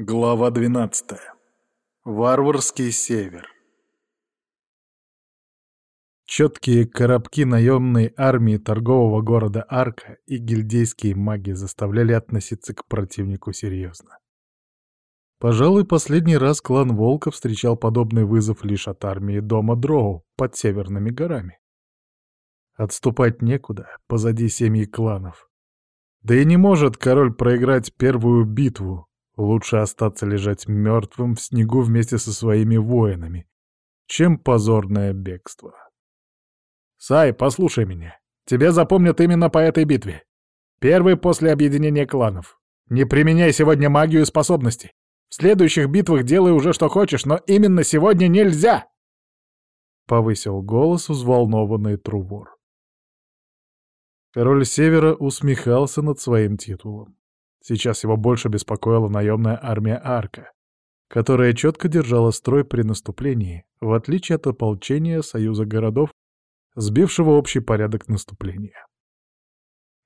Глава 12. Варварский север. Четкие коробки наемной армии торгового города Арка и гильдейские маги заставляли относиться к противнику серьезно. Пожалуй, последний раз клан Волка встречал подобный вызов лишь от армии дома Дроу под северными горами. Отступать некуда, позади семьи кланов. Да и не может король проиграть первую битву, Лучше остаться лежать мертвым в снегу вместе со своими воинами, чем позорное бегство. «Сай, послушай меня. Тебя запомнят именно по этой битве. Первый после объединения кланов. Не применяй сегодня магию и способности. В следующих битвах делай уже что хочешь, но именно сегодня нельзя!» Повысил голос взволнованный Трувор. Король Севера усмехался над своим титулом. Сейчас его больше беспокоила наемная армия Арка, которая четко держала строй при наступлении, в отличие от ополчения Союза городов, сбившего общий порядок наступления.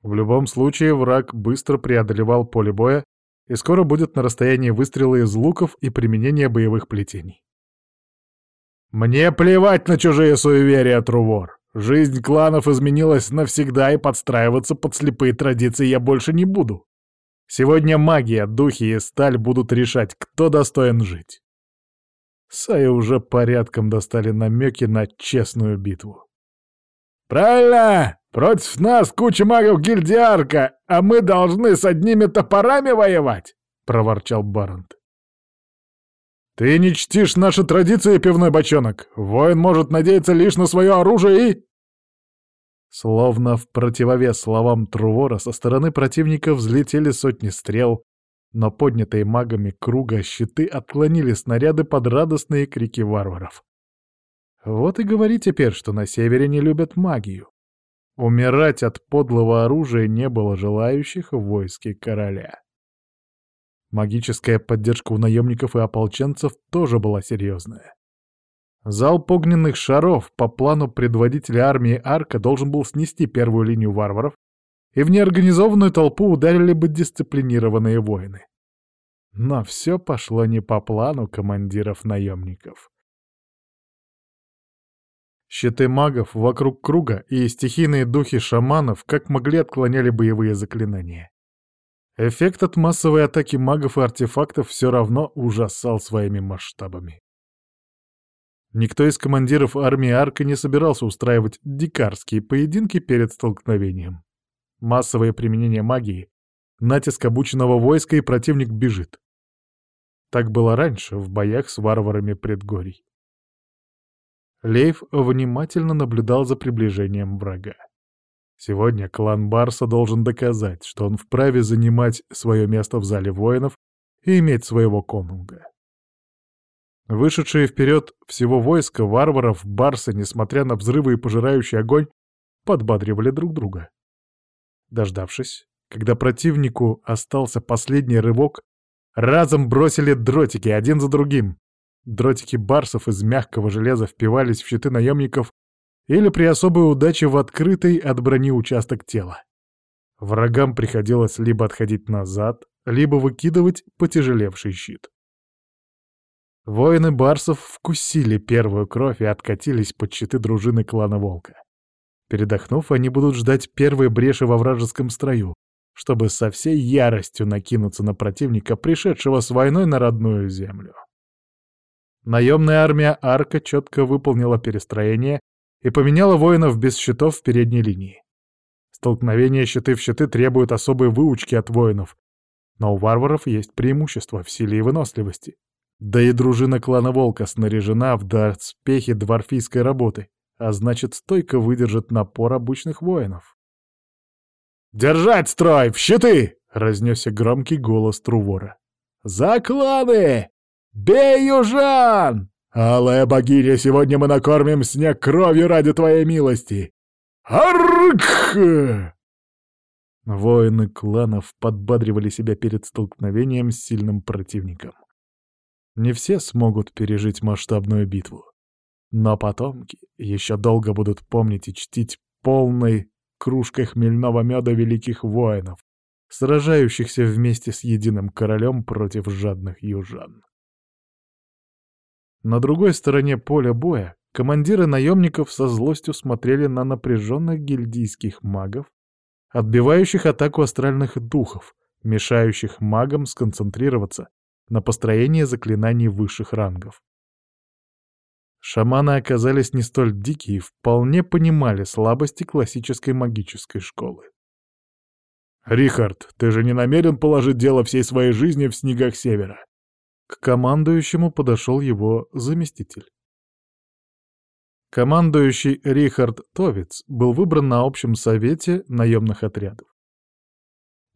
В любом случае враг быстро преодолевал поле боя и скоро будет на расстоянии выстрела из луков и применения боевых плетений. «Мне плевать на чужие суеверия, Трувор! Жизнь кланов изменилась навсегда, и подстраиваться под слепые традиции я больше не буду!» Сегодня магия, духи и сталь будут решать, кто достоин жить. Сая уже порядком достали намеки на честную битву. «Правильно! Против нас куча магов гильдиарка, а мы должны с одними топорами воевать!» — проворчал Барант. «Ты не чтишь наши традиции, пивной бочонок! Воин может надеяться лишь на свое оружие и...» Словно в противовес словам Трувора со стороны противника взлетели сотни стрел, но поднятые магами круга щиты отклонили снаряды под радостные крики варваров. Вот и говори теперь, что на севере не любят магию. Умирать от подлого оружия не было желающих в войске короля. Магическая поддержка у наемников и ополченцев тоже была серьезная. Залп огненных шаров по плану предводителя армии Арка должен был снести первую линию варваров, и в неорганизованную толпу ударили бы дисциплинированные воины. Но все пошло не по плану командиров-наемников. Щиты магов вокруг круга и стихийные духи шаманов как могли отклоняли боевые заклинания. Эффект от массовой атаки магов и артефактов все равно ужасал своими масштабами. Никто из командиров армии Арка не собирался устраивать дикарские поединки перед столкновением. Массовое применение магии, натиск обученного войска и противник бежит. Так было раньше, в боях с варварами предгорий. Лейв внимательно наблюдал за приближением врага. Сегодня клан Барса должен доказать, что он вправе занимать свое место в зале воинов и иметь своего конунга. Вышедшие вперед всего войска варваров, барсы, несмотря на взрывы и пожирающий огонь, подбадривали друг друга. Дождавшись, когда противнику остался последний рывок, разом бросили дротики один за другим. Дротики барсов из мягкого железа впивались в щиты наемников или при особой удаче в открытый от брони участок тела. Врагам приходилось либо отходить назад, либо выкидывать потяжелевший щит. Воины барсов вкусили первую кровь и откатились под щиты дружины клана Волка. Передохнув, они будут ждать первой бреши во вражеском строю, чтобы со всей яростью накинуться на противника, пришедшего с войной на родную землю. Наемная армия Арка четко выполнила перестроение и поменяла воинов без щитов в передней линии. Столкновение щиты в щиты требует особой выучки от воинов, но у варваров есть преимущество в силе и выносливости. Да и дружина клана Волка снаряжена в доспехи дворфийской работы, а значит, стойко выдержит напор обычных воинов. «Держать строй! В щиты!» — разнесся громкий голос Трувора. «За кланы! Бей южан! Алая богиня, сегодня мы накормим снег кровью ради твоей милости! Арк!» Воины кланов подбадривали себя перед столкновением с сильным противником. Не все смогут пережить масштабную битву. Но потомки еще долго будут помнить и чтить полной кружкой хмельного меда великих воинов, сражающихся вместе с единым королем против жадных южан. На другой стороне поля боя командиры наемников со злостью смотрели на напряженных гильдийских магов, отбивающих атаку астральных духов, мешающих магам сконцентрироваться на построении заклинаний высших рангов. Шаманы оказались не столь дикие и вполне понимали слабости классической магической школы. «Рихард, ты же не намерен положить дело всей своей жизни в снегах севера?» К командующему подошел его заместитель. Командующий Рихард Товиц был выбран на общем совете наемных отрядов.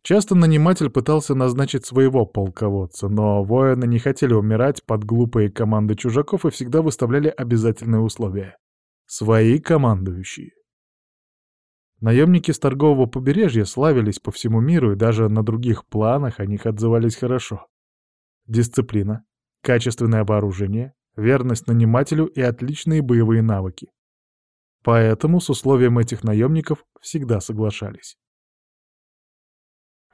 Часто наниматель пытался назначить своего полководца, но воины не хотели умирать под глупые команды чужаков и всегда выставляли обязательные условия. Свои командующие. Наемники с торгового побережья славились по всему миру, и даже на других планах о них отзывались хорошо. Дисциплина, качественное вооружение, верность нанимателю и отличные боевые навыки. Поэтому с условием этих наемников всегда соглашались.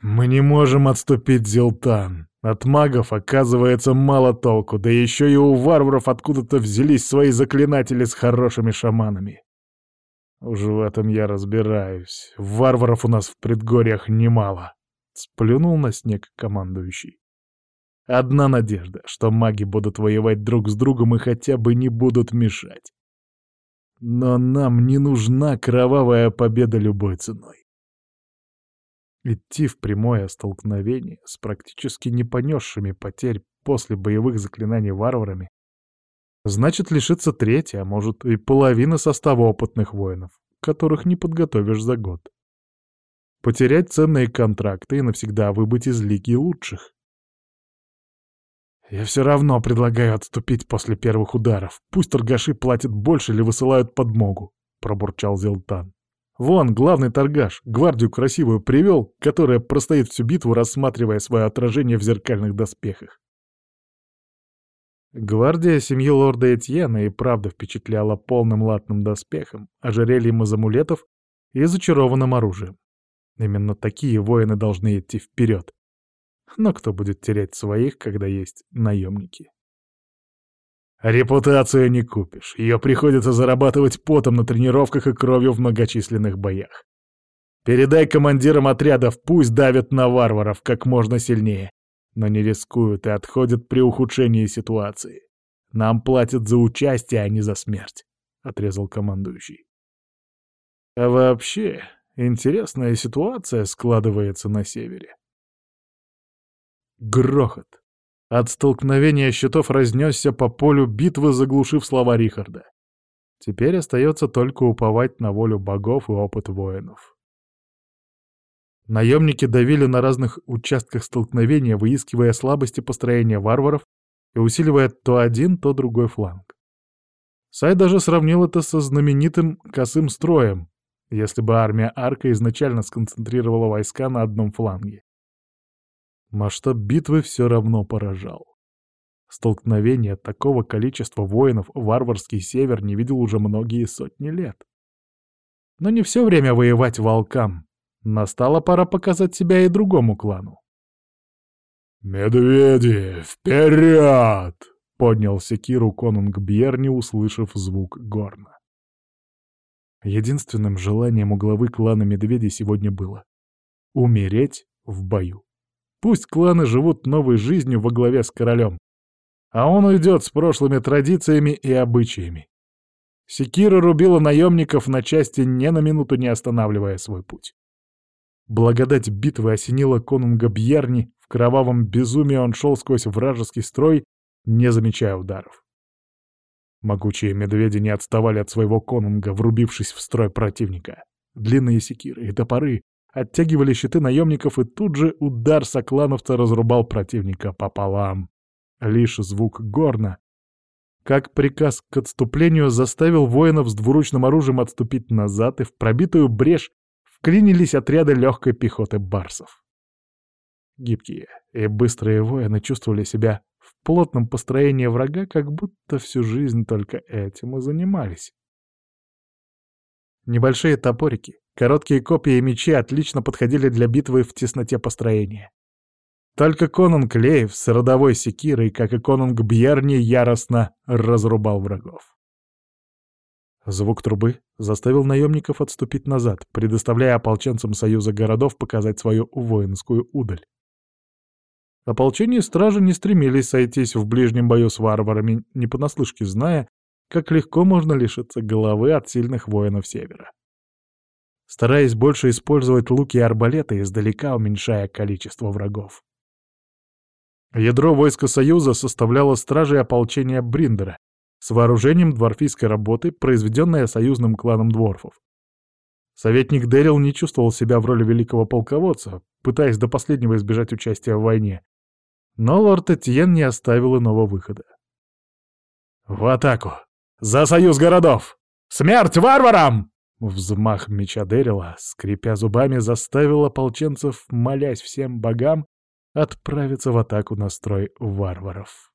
«Мы не можем отступить, Зилтан. От магов, оказывается, мало толку, да еще и у варваров откуда-то взялись свои заклинатели с хорошими шаманами. Уже в этом я разбираюсь. Варваров у нас в предгорьях немало. Сплюнул на снег командующий. Одна надежда, что маги будут воевать друг с другом и хотя бы не будут мешать. Но нам не нужна кровавая победа любой ценой. Идти в прямое столкновение с практически не понесшими потерь после боевых заклинаний варварами Значит, лишиться трети, а может и половины состава опытных воинов, которых не подготовишь за год. Потерять ценные контракты и навсегда выбыть из лиги лучших. Я все равно предлагаю отступить после первых ударов. Пусть торгаши платят больше или высылают подмогу, — пробурчал Зелтан. Вон, главный торгаш, гвардию красивую привел, которая простоит всю битву, рассматривая свое отражение в зеркальных доспехах. Гвардия семьи лорда Этьена и правда впечатляла полным латным доспехом, ожерельем из амулетов и зачарованным оружием. Именно такие воины должны идти вперед. Но кто будет терять своих, когда есть наемники? Репутацию не купишь. Ее приходится зарабатывать потом на тренировках и кровью в многочисленных боях. Передай командирам отрядов, пусть давят на варваров как можно сильнее но не рискуют и отходят при ухудшении ситуации. Нам платят за участие, а не за смерть», — отрезал командующий. «А вообще, интересная ситуация складывается на севере». Грохот. От столкновения щитов разнесся по полю битвы, заглушив слова Рихарда. Теперь остается только уповать на волю богов и опыт воинов. Наемники давили на разных участках столкновения, выискивая слабости построения варваров и усиливая то один, то другой фланг. Сай даже сравнил это со знаменитым косым строем, если бы армия Арка изначально сконцентрировала войска на одном фланге. Масштаб битвы все равно поражал. Столкновение такого количества воинов варварский север не видел уже многие сотни лет. Но не все время воевать волкам, Настала пора показать себя и другому клану. «Медведи, вперед!» — поднял секиру конунг Бьерни, услышав звук горна. Единственным желанием у главы клана Медведей сегодня было — умереть в бою. Пусть кланы живут новой жизнью во главе с королем, а он уйдет с прошлыми традициями и обычаями. Секира рубила наемников на части, ни на минуту не останавливая свой путь. Благодать битвы осенила конунга Бьерни, в кровавом безумии он шел сквозь вражеский строй, не замечая ударов. Могучие медведи не отставали от своего конунга, врубившись в строй противника. Длинные секиры и топоры оттягивали щиты наемников, и тут же удар соклановца разрубал противника пополам. Лишь звук горна, как приказ к отступлению, заставил воинов с двуручным оружием отступить назад и в пробитую брешь вклинились отряды легкой пехоты барсов. Гибкие и быстрые воины чувствовали себя в плотном построении врага, как будто всю жизнь только этим и занимались. Небольшие топорики, Короткие копья и мечи отлично подходили для битвы в тесноте построения. Только конунг Леев с родовой секирой, как и конунг Бьерни, яростно разрубал врагов. Звук трубы заставил наемников отступить назад, предоставляя ополченцам Союза городов показать свою воинскую удаль. Ополчение стражи не стремились сойтись в ближнем бою с варварами, не понаслышке зная, как легко можно лишиться головы от сильных воинов Севера. Стараясь больше использовать луки и арбалеты, издалека уменьшая количество врагов. Ядро войска Союза составляло стражи ополчения Бриндера с вооружением дворфийской работы, произведенное союзным кланом дворфов. Советник Дэрил не чувствовал себя в роли великого полководца, пытаясь до последнего избежать участия в войне. Но лорд Этьен не оставил иного выхода. «В атаку! За союз городов! Смерть варварам!» Взмах меча Дэрила, скрипя зубами, заставил ополченцев, молясь всем богам, отправиться в атаку на строй варваров.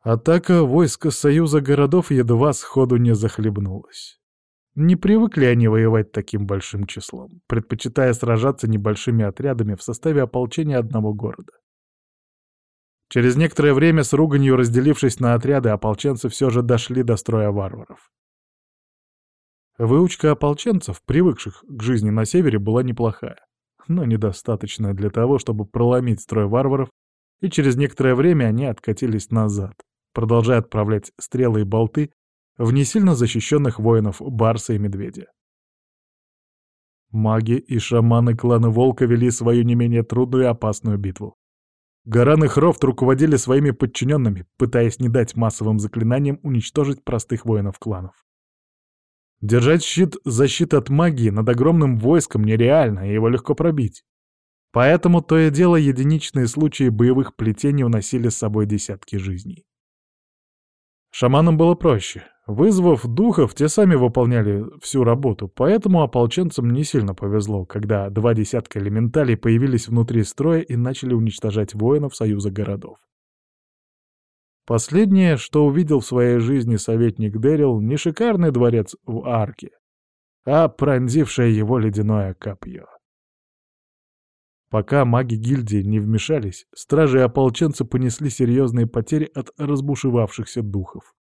Атака войска Союза городов едва сходу не захлебнулась. Не привыкли они воевать таким большим числом, предпочитая сражаться небольшими отрядами в составе ополчения одного города. Через некоторое время с руганью разделившись на отряды, ополченцы все же дошли до строя варваров. Выучка ополченцев, привыкших к жизни на севере, была неплохая но недостаточно для того, чтобы проломить строй варваров, и через некоторое время они откатились назад, продолжая отправлять стрелы и болты в несильно защищенных воинов Барса и Медведя. Маги и шаманы клана Волка вели свою не менее трудную и опасную битву. Гаран и Хрофт руководили своими подчиненными, пытаясь не дать массовым заклинаниям уничтожить простых воинов кланов. Держать щит защиты от магии над огромным войском нереально, и его легко пробить. Поэтому то и дело единичные случаи боевых плетений уносили с собой десятки жизней. Шаманам было проще. Вызвав духов, те сами выполняли всю работу, поэтому ополченцам не сильно повезло, когда два десятка элементалей появились внутри строя и начали уничтожать воинов Союза городов. Последнее, что увидел в своей жизни советник Дэрил, не шикарный дворец в арке, а пронзившее его ледяное копье. Пока маги гильдии не вмешались, стражи и ополченцы понесли серьезные потери от разбушевавшихся духов.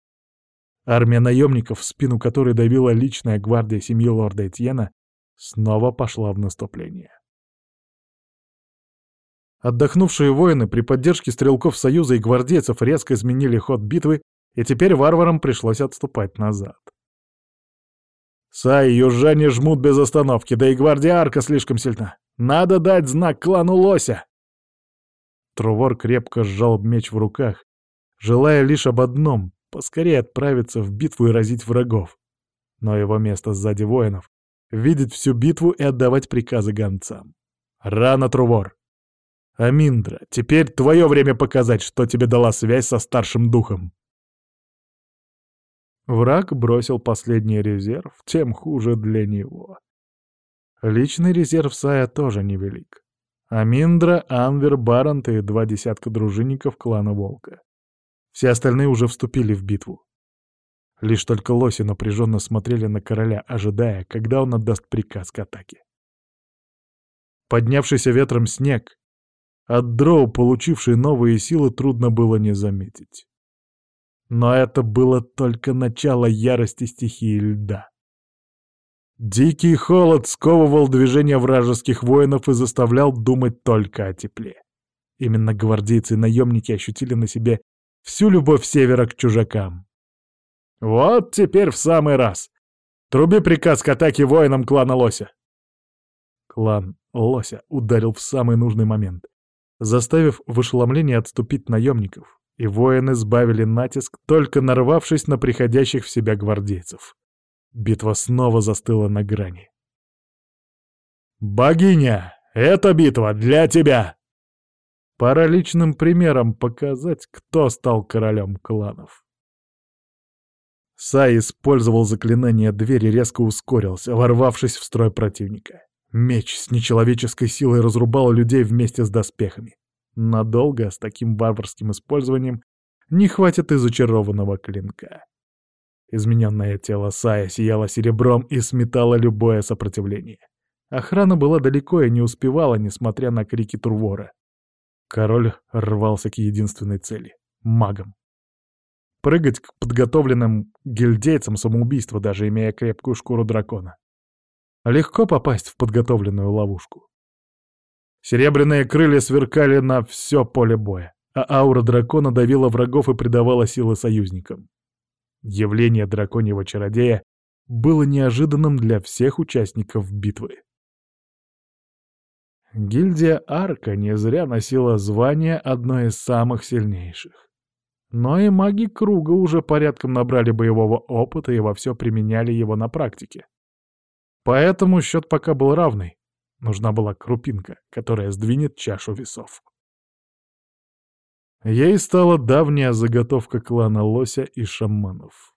Армия наемников, в спину которой давила личная гвардия семьи лорда Этьена, снова пошла в наступление. Отдохнувшие воины при поддержке стрелков Союза и гвардейцев резко изменили ход битвы, и теперь варварам пришлось отступать назад. Сай южане жмут без остановки, да и гвардия арка слишком сильна. Надо дать знак клану Лося. Трувор крепко сжал меч в руках, желая лишь об одном — поскорее отправиться в битву и разить врагов. Но его место сзади воинов — видеть всю битву и отдавать приказы гонцам. Рано, Трувор! Аминдра, теперь твое время показать, что тебе дала связь со старшим духом. Враг бросил последний резерв, тем хуже для него. Личный резерв Сая тоже невелик. Аминдра, Анвер, Барант и два десятка дружинников клана Волка. Все остальные уже вступили в битву. Лишь только лоси напряженно смотрели на короля, ожидая, когда он отдаст приказ к атаке. Поднявшийся ветром снег от дроу, получившей новые силы, трудно было не заметить. Но это было только начало ярости стихии льда. Дикий холод сковывал движение вражеских воинов и заставлял думать только о тепле. Именно гвардейцы и наемники ощутили на себе всю любовь севера к чужакам. «Вот теперь в самый раз! Труби приказ к атаке воинам клана Лося!» Клан Лося ударил в самый нужный момент заставив в ошеломлении отступить наемников, и воины сбавили натиск, только нарвавшись на приходящих в себя гвардейцев. Битва снова застыла на грани. «Богиня, эта битва для тебя!» Пора личным примером показать, кто стал королем кланов. Сай использовал заклинание двери, резко ускорился, ворвавшись в строй противника. Меч с нечеловеческой силой разрубал людей вместе с доспехами. Надолго с таким варварским использованием не хватит и зачарованного клинка. Измененное тело Сая сияло серебром и сметало любое сопротивление. Охрана была далеко и не успевала, несмотря на крики Турвора. Король рвался к единственной цели — магам. Прыгать к подготовленным гильдейцам самоубийства, даже имея крепкую шкуру дракона. Легко попасть в подготовленную ловушку. Серебряные крылья сверкали на все поле боя, а аура дракона давила врагов и придавала силы союзникам. Явление драконьего чародея было неожиданным для всех участников битвы. Гильдия Арка не зря носила звание одной из самых сильнейших. Но и маги Круга уже порядком набрали боевого опыта и во все применяли его на практике. Поэтому счет пока был равный. Нужна была крупинка, которая сдвинет чашу весов. Ей стала давняя заготовка клана Лося и шаманов.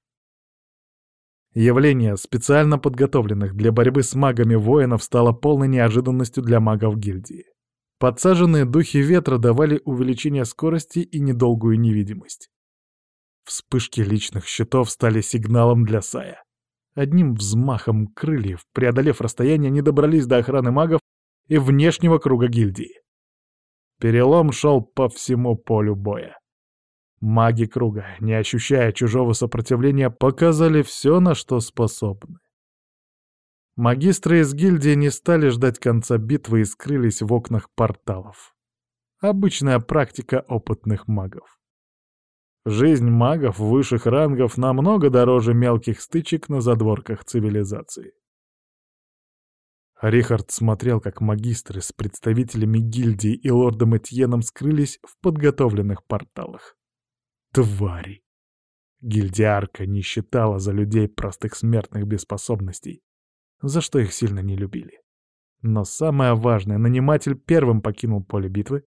Явление специально подготовленных для борьбы с магами воинов стало полной неожиданностью для магов гильдии. Подсаженные духи ветра давали увеличение скорости и недолгую невидимость. Вспышки личных щитов стали сигналом для Сая. Одним взмахом крыльев, преодолев расстояние, они добрались до охраны магов и внешнего круга гильдии. Перелом шел по всему полю боя. Маги круга, не ощущая чужого сопротивления, показали все, на что способны. Магистры из гильдии не стали ждать конца битвы и скрылись в окнах порталов. Обычная практика опытных магов. Жизнь магов высших рангов намного дороже мелких стычек на задворках цивилизации. Рихард смотрел, как магистры с представителями гильдии и лордом Этьеном скрылись в подготовленных порталах. Твари! Гильдиарка не считала за людей простых смертных без способностей, за что их сильно не любили. Но самое важное, наниматель первым покинул поле битвы,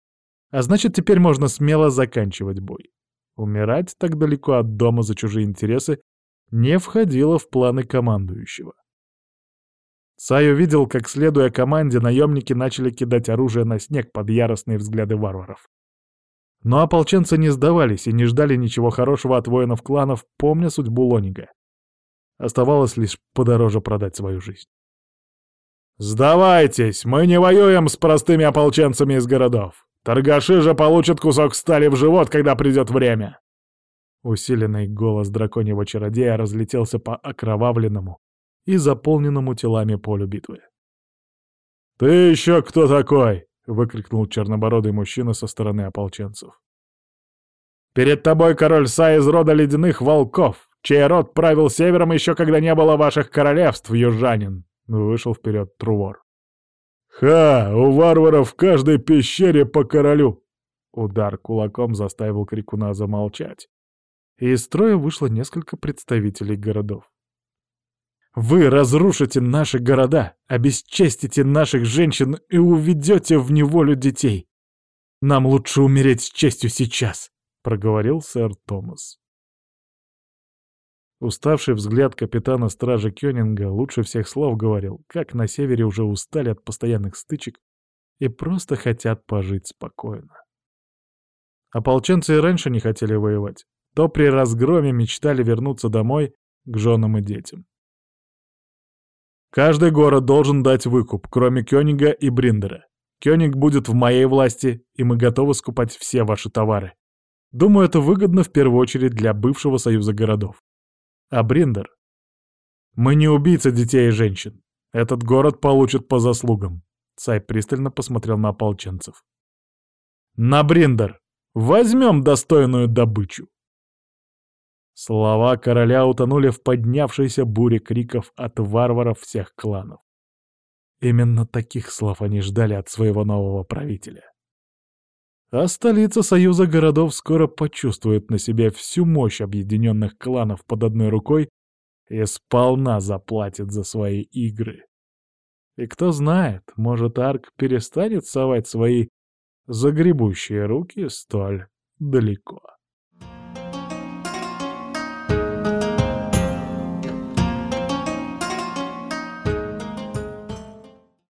а значит, теперь можно смело заканчивать бой. Умирать так далеко от дома за чужие интересы не входило в планы командующего. Сай увидел, как, следуя команде, наемники начали кидать оружие на снег под яростные взгляды варваров. Но ополченцы не сдавались и не ждали ничего хорошего от воинов кланов, помня судьбу Лонига. Оставалось лишь подороже продать свою жизнь. «Сдавайтесь! Мы не воюем с простыми ополченцами из городов! Торгаши же получат кусок стали в живот, когда придет время!» Усиленный голос драконьего чародея разлетелся по окровавленному и заполненному телами полю битвы. «Ты еще кто такой?» — выкрикнул чернобородый мужчина со стороны ополченцев. «Перед тобой король Са из рода ледяных волков, чей род правил севером еще когда не было ваших королевств, южанин!» — вышел вперед Трувор. «Ха! У варваров в каждой пещере по королю!» Удар кулаком заставил крикуна замолчать. И из строя вышло несколько представителей городов. Вы разрушите наши города, обесчестите наших женщин и уведете в неволю детей. Нам лучше умереть с честью сейчас», — проговорил сэр Томас. Уставший взгляд капитана стражи Кёнинга лучше всех слов говорил, как на севере уже устали от постоянных стычек и просто хотят пожить спокойно. Ополченцы и раньше не хотели воевать, то при разгроме мечтали вернуться домой к женам и детям. Каждый город должен дать выкуп, кроме Кёнига и Бриндера. Кёниг будет в моей власти, и мы готовы скупать все ваши товары. Думаю, это выгодно в первую очередь для бывшего союза городов. А Бриндер? Мы не убийцы детей и женщин. Этот город получит по заслугам. Цай пристально посмотрел на ополченцев. На Бриндер! Возьмем достойную добычу! Слова короля утонули в поднявшейся буре криков от варваров всех кланов. Именно таких слов они ждали от своего нового правителя. А столица Союза городов скоро почувствует на себе всю мощь объединенных кланов под одной рукой и сполна заплатит за свои игры. И кто знает, может, Арк перестанет совать свои загребущие руки столь далеко.